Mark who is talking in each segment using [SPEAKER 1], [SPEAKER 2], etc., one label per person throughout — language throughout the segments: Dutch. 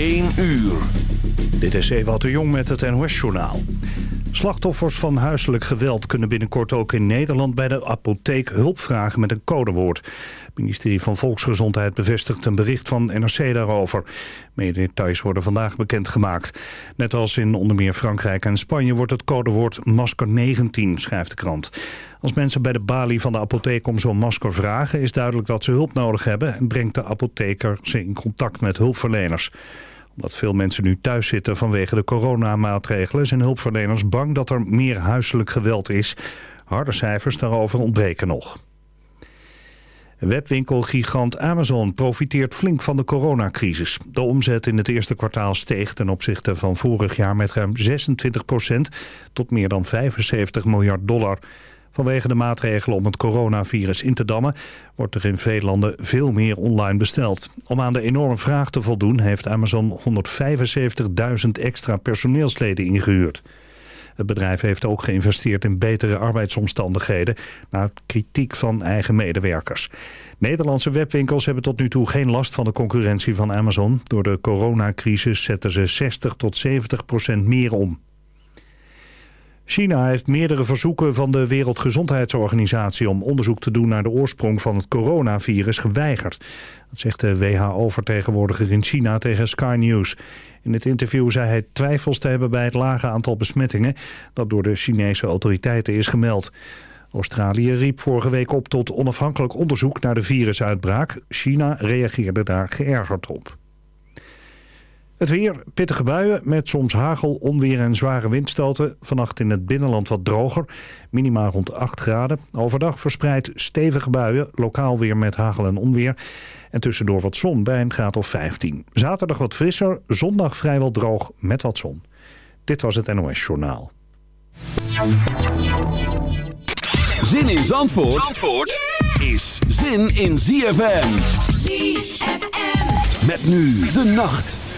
[SPEAKER 1] 1 uur.
[SPEAKER 2] Dit is Ewout de Jong met het NOS-journaal. Slachtoffers van huiselijk geweld kunnen binnenkort ook in Nederland bij de apotheek hulp vragen met een codewoord. Het ministerie van Volksgezondheid bevestigt een bericht van NRC daarover. Meer details worden vandaag bekendgemaakt. Net als in onder meer Frankrijk en Spanje wordt het codewoord masker 19, schrijft de krant. Als mensen bij de balie van de apotheek om zo'n masker vragen... is duidelijk dat ze hulp nodig hebben... en brengt de apotheker ze in contact met hulpverleners omdat veel mensen nu thuis zitten vanwege de coronamaatregelen... zijn hulpverleners bang dat er meer huiselijk geweld is. Harde cijfers daarover ontbreken nog. Webwinkelgigant Amazon profiteert flink van de coronacrisis. De omzet in het eerste kwartaal steeg ten opzichte van vorig jaar met ruim 26% tot meer dan 75 miljard dollar. Vanwege de maatregelen om het coronavirus in te dammen... wordt er in veel landen veel meer online besteld. Om aan de enorme vraag te voldoen... heeft Amazon 175.000 extra personeelsleden ingehuurd. Het bedrijf heeft ook geïnvesteerd in betere arbeidsomstandigheden... na kritiek van eigen medewerkers. Nederlandse webwinkels hebben tot nu toe geen last van de concurrentie van Amazon. Door de coronacrisis zetten ze 60 tot 70 procent meer om. China heeft meerdere verzoeken van de Wereldgezondheidsorganisatie om onderzoek te doen naar de oorsprong van het coronavirus geweigerd. Dat zegt de WHO-vertegenwoordiger in China tegen Sky News. In het interview zei hij twijfels te hebben bij het lage aantal besmettingen dat door de Chinese autoriteiten is gemeld. Australië riep vorige week op tot onafhankelijk onderzoek naar de virusuitbraak. China reageerde daar geërgerd op. Het weer, pittige buien met soms hagel, onweer en zware windstoten. Vannacht in het binnenland wat droger, minima rond 8 graden. Overdag verspreid stevige buien, lokaal weer met hagel en onweer. En tussendoor wat zon bij een graad of 15. Zaterdag wat frisser, zondag vrijwel droog met wat zon. Dit was het NOS Journaal.
[SPEAKER 1] Zin in Zandvoort, Zandvoort is zin in ZFM. ZFM. Met nu de nacht.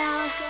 [SPEAKER 3] down.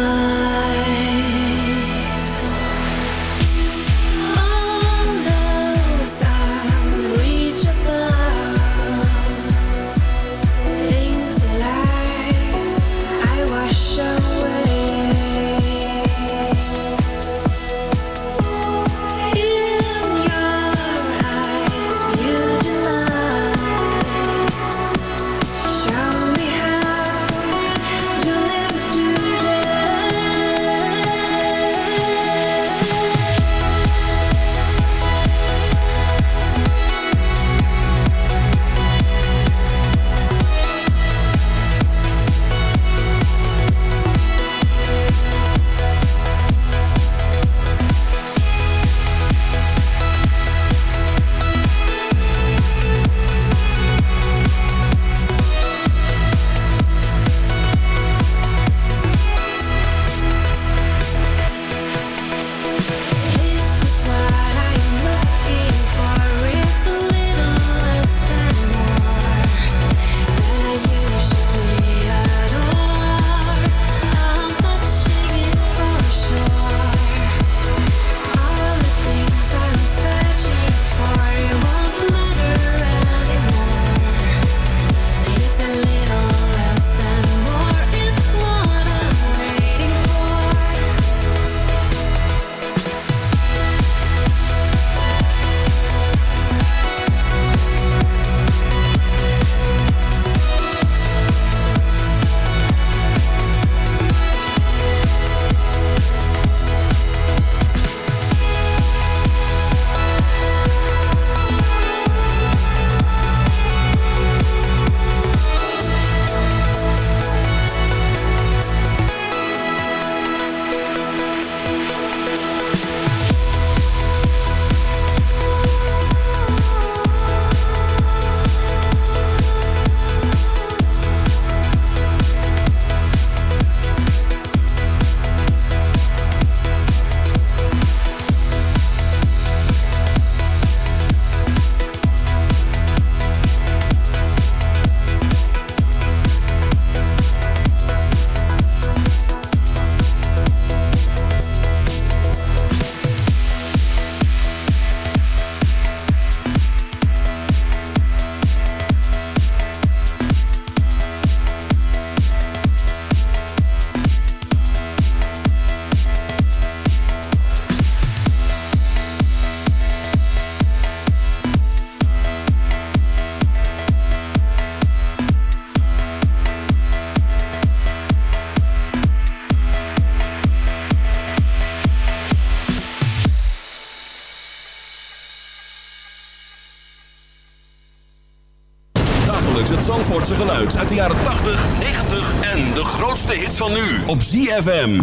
[SPEAKER 3] van nu op ZFM.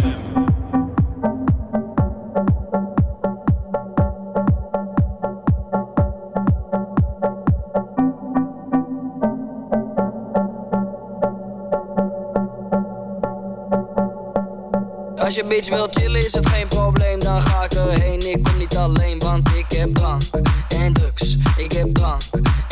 [SPEAKER 4] Als je bitch wil chillen is het geen probleem, dan ga ik erheen. Ik kom niet alleen, want ik heb drank en drugs. Ik heb drank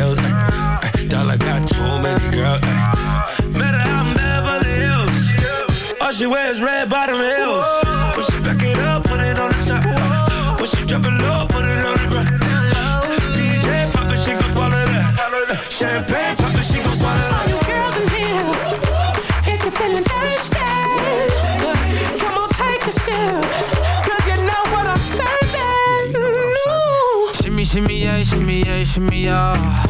[SPEAKER 1] Beverly Hills. Uh, uh, dollar got too many girls. Uh, matter how I'm Beverly Hills. All she wears red bottom heels. When she back it up, put it on the top. When she drop it low, put it on the ground. DJ pop it, she gon' swallow that. Champagne pop it, she gon' swallow that.
[SPEAKER 5] you girls in here, if you're feeling thirsty, come on, take a sip, 'cause you know what I'm serving. No. Shimmy, shimmy, yeah, shimmy, yeah, shimmy, yeah.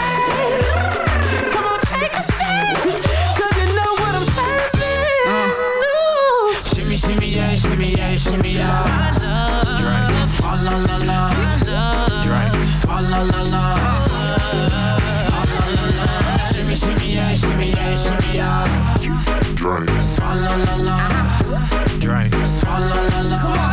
[SPEAKER 5] shimmy, yeah, shimmy, yeah. Drink, swalla la la. Drink, swalla la la. Swalla la la. Shimmy, shimmy, yeah, shimmy, yeah, shimmy, yeah. Drink, swalla la la. Drink, swalla la la.
[SPEAKER 6] Young Money,
[SPEAKER 5] Swalla la la.
[SPEAKER 6] JT,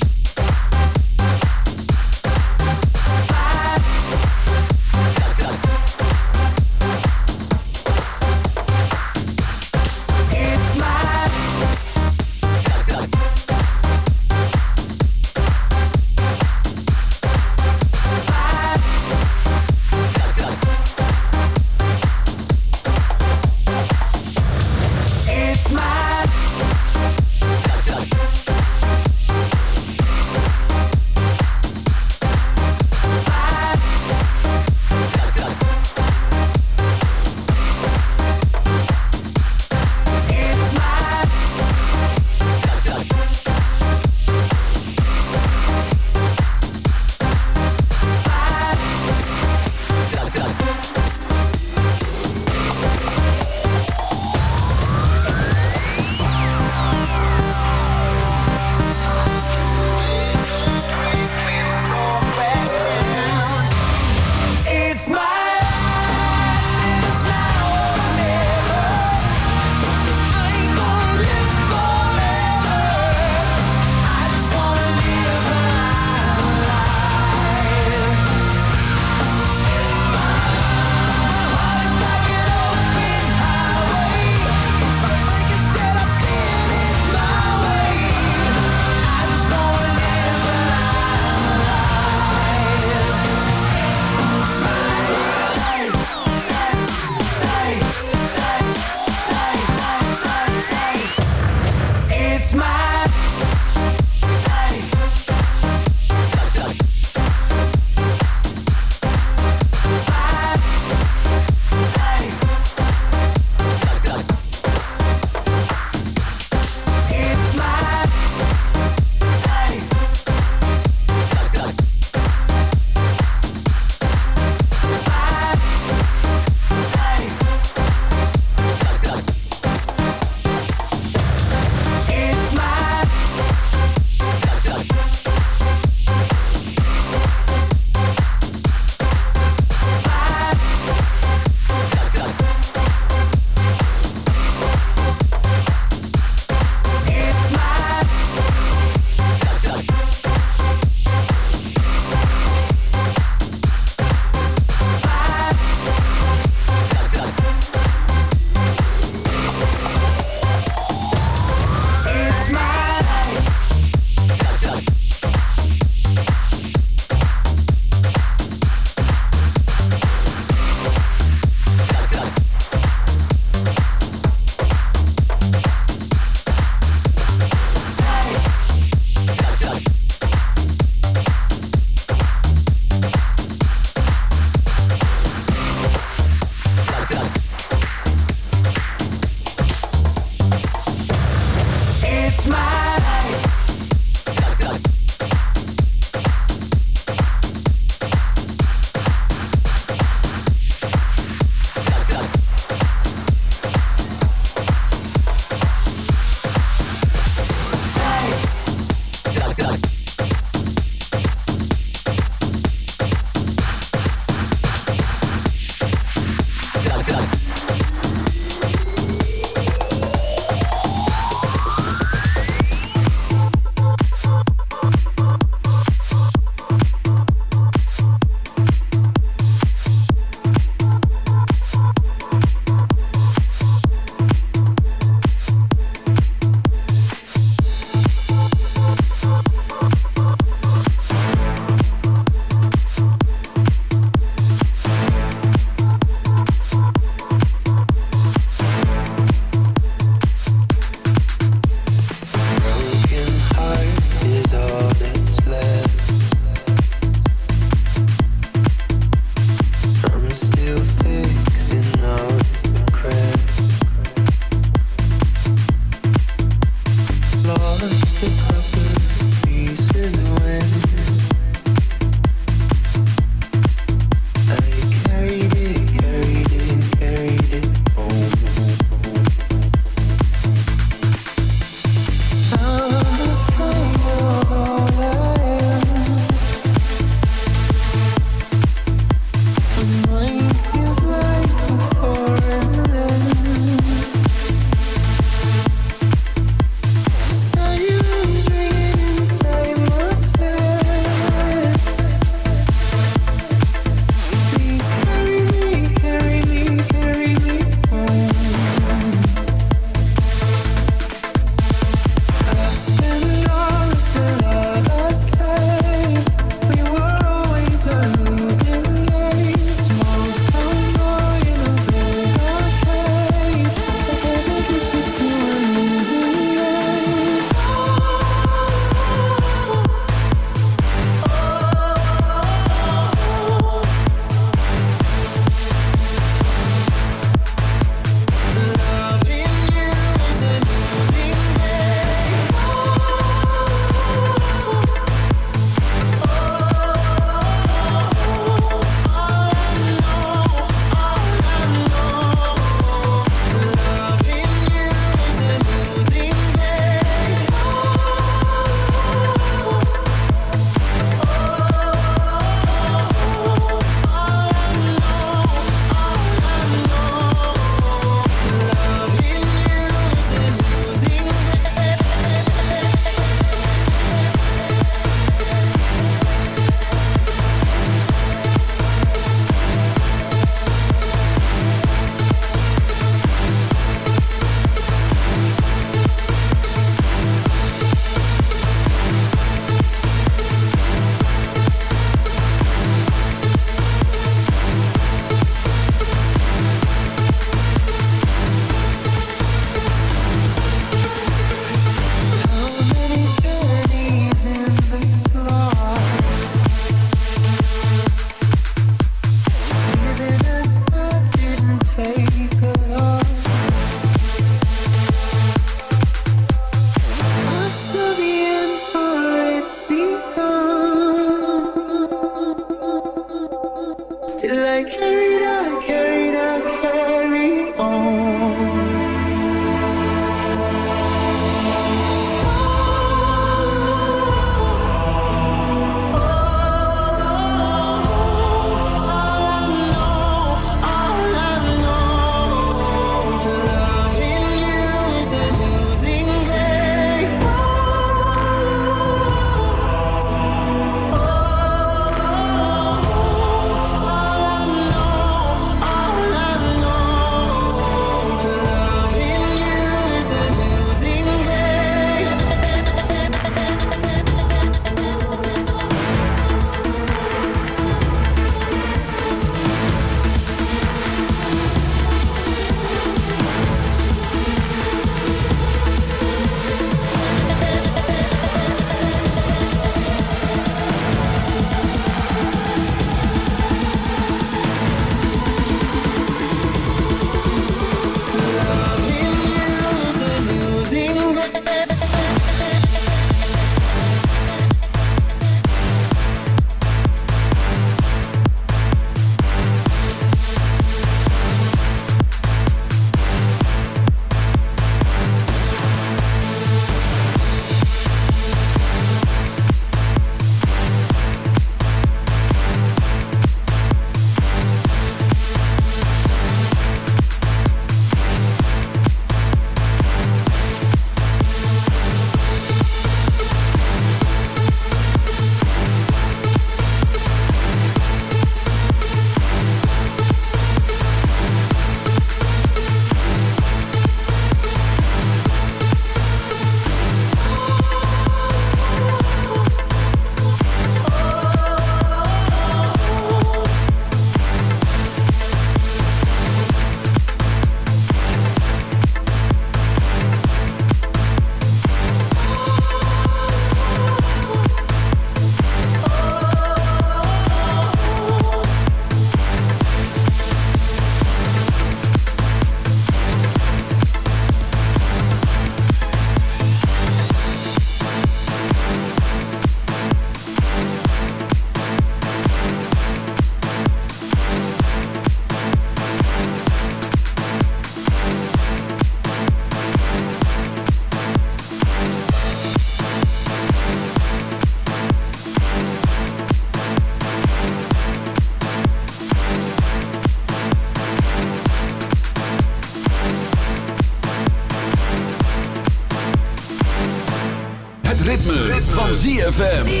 [SPEAKER 7] ZFM.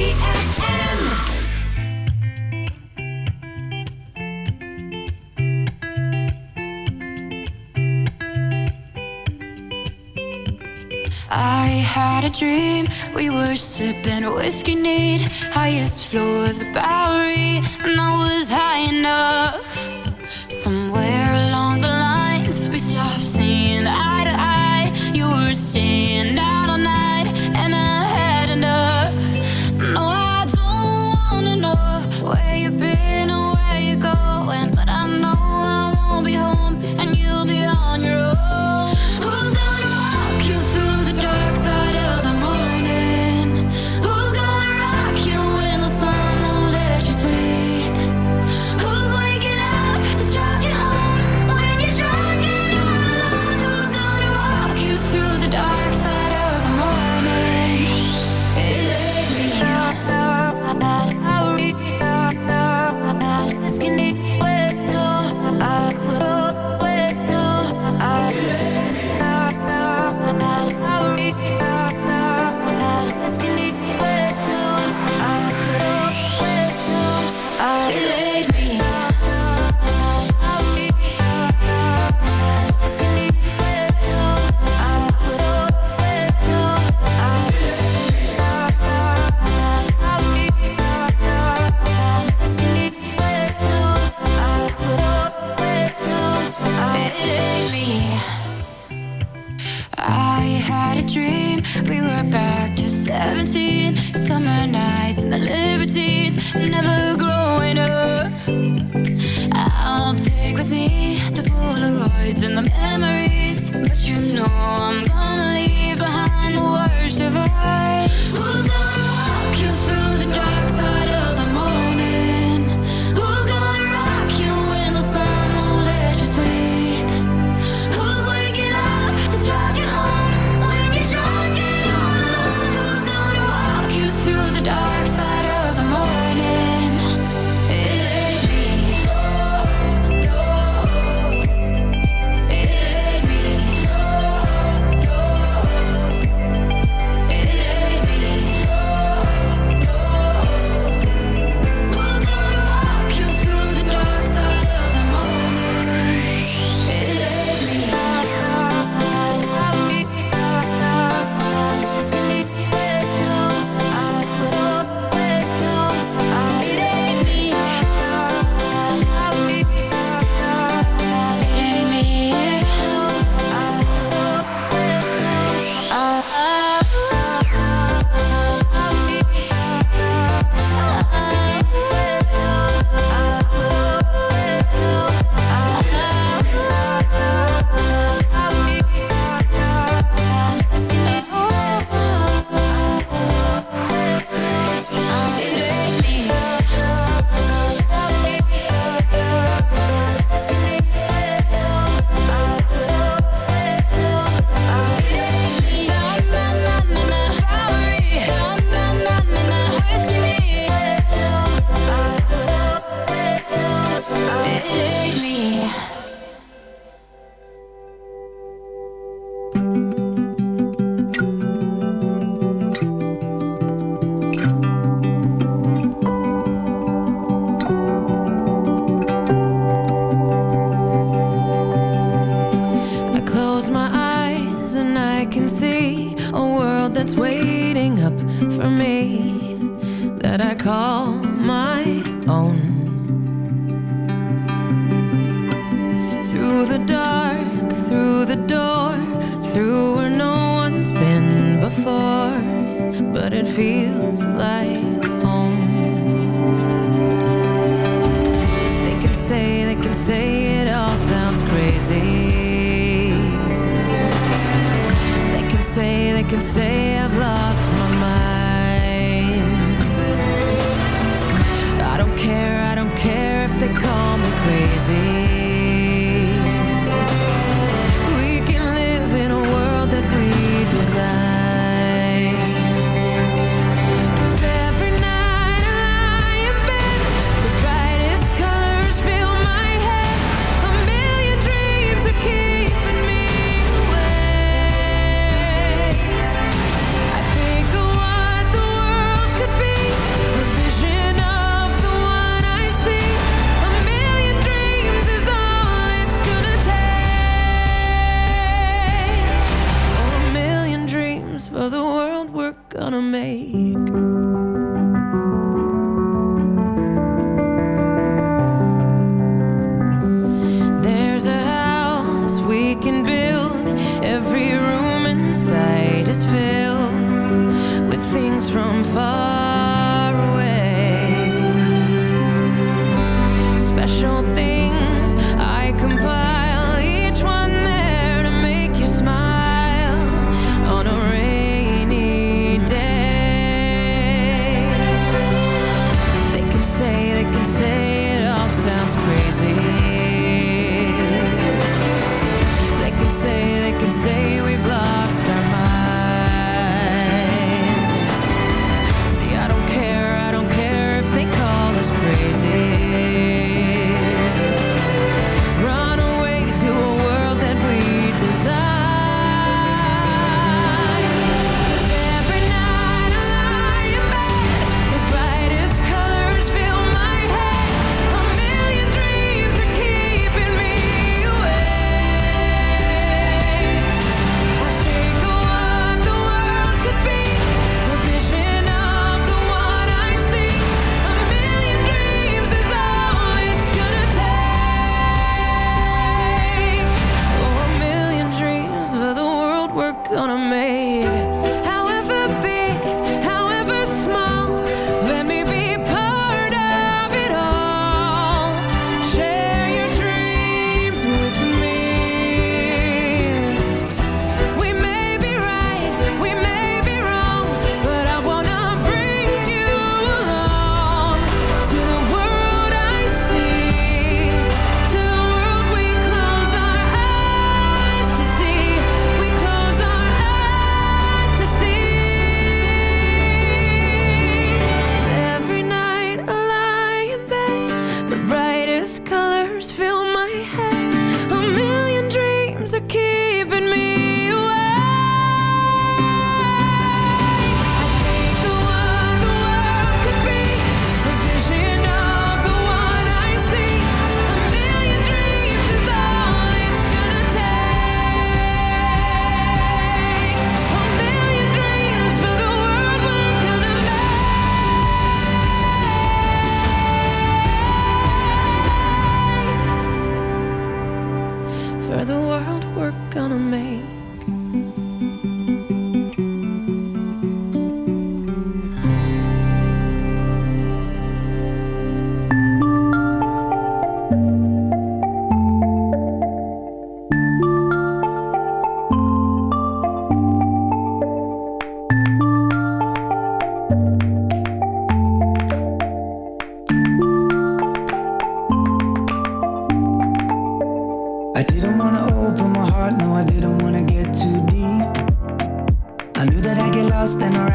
[SPEAKER 7] they call me crazy.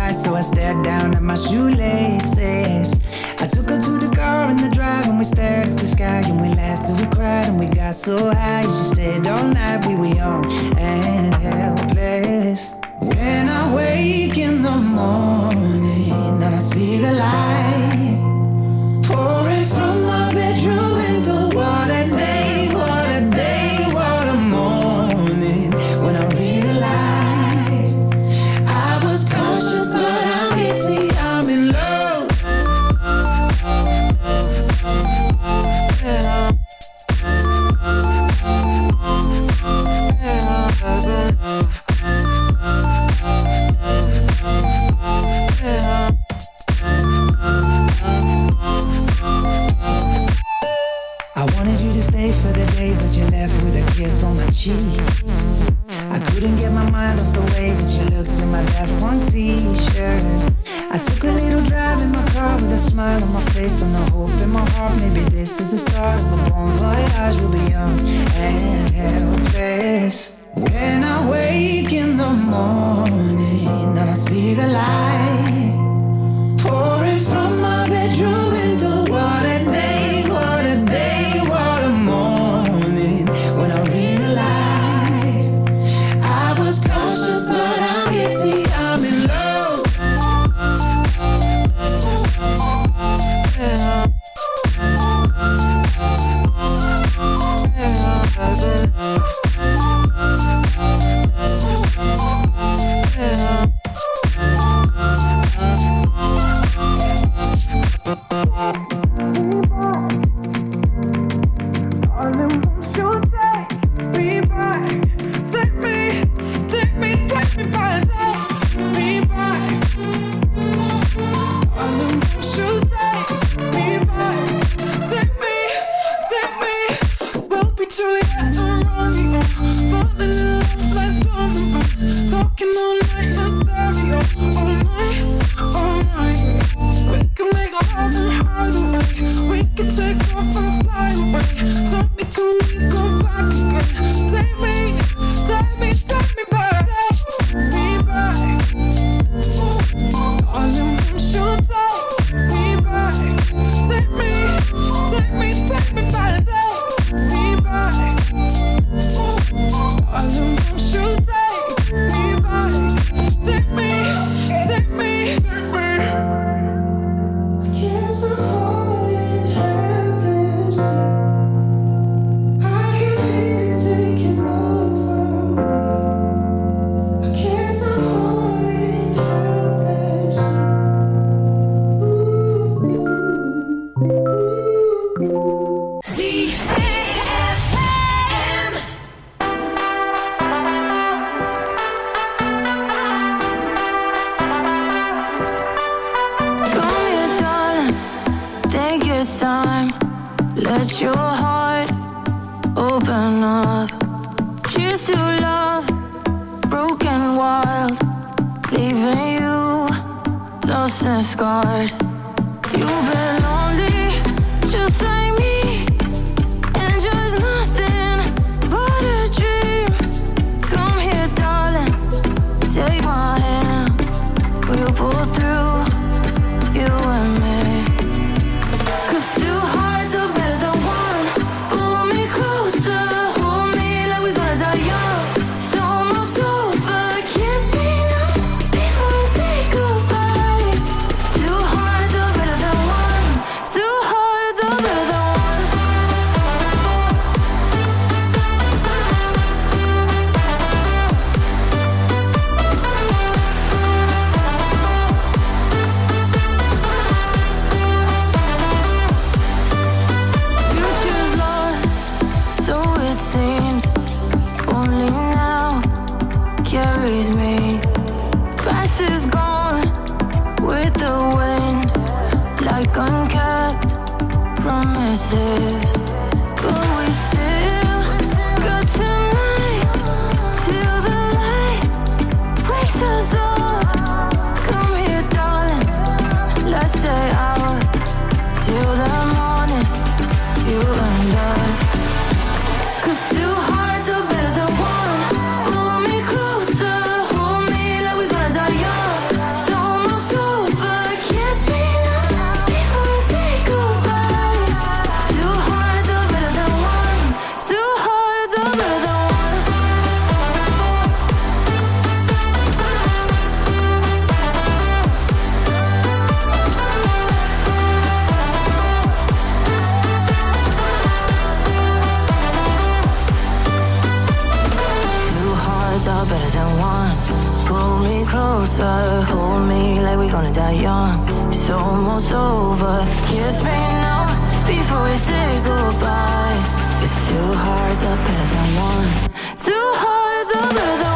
[SPEAKER 7] eyes,
[SPEAKER 8] so I stared down at my shoelaces. I took her to the car in the drive, and we stared at the sky, and we laughed till we cried, and we got so high. She stayed all night, we were young and helpless. When I wake in the morning, and I see the light.
[SPEAKER 9] me
[SPEAKER 7] closer, hold me like we're gonna die young. It's almost over. Kiss me now before we say goodbye. It's two hearts are better than one. Two hearts are better than one.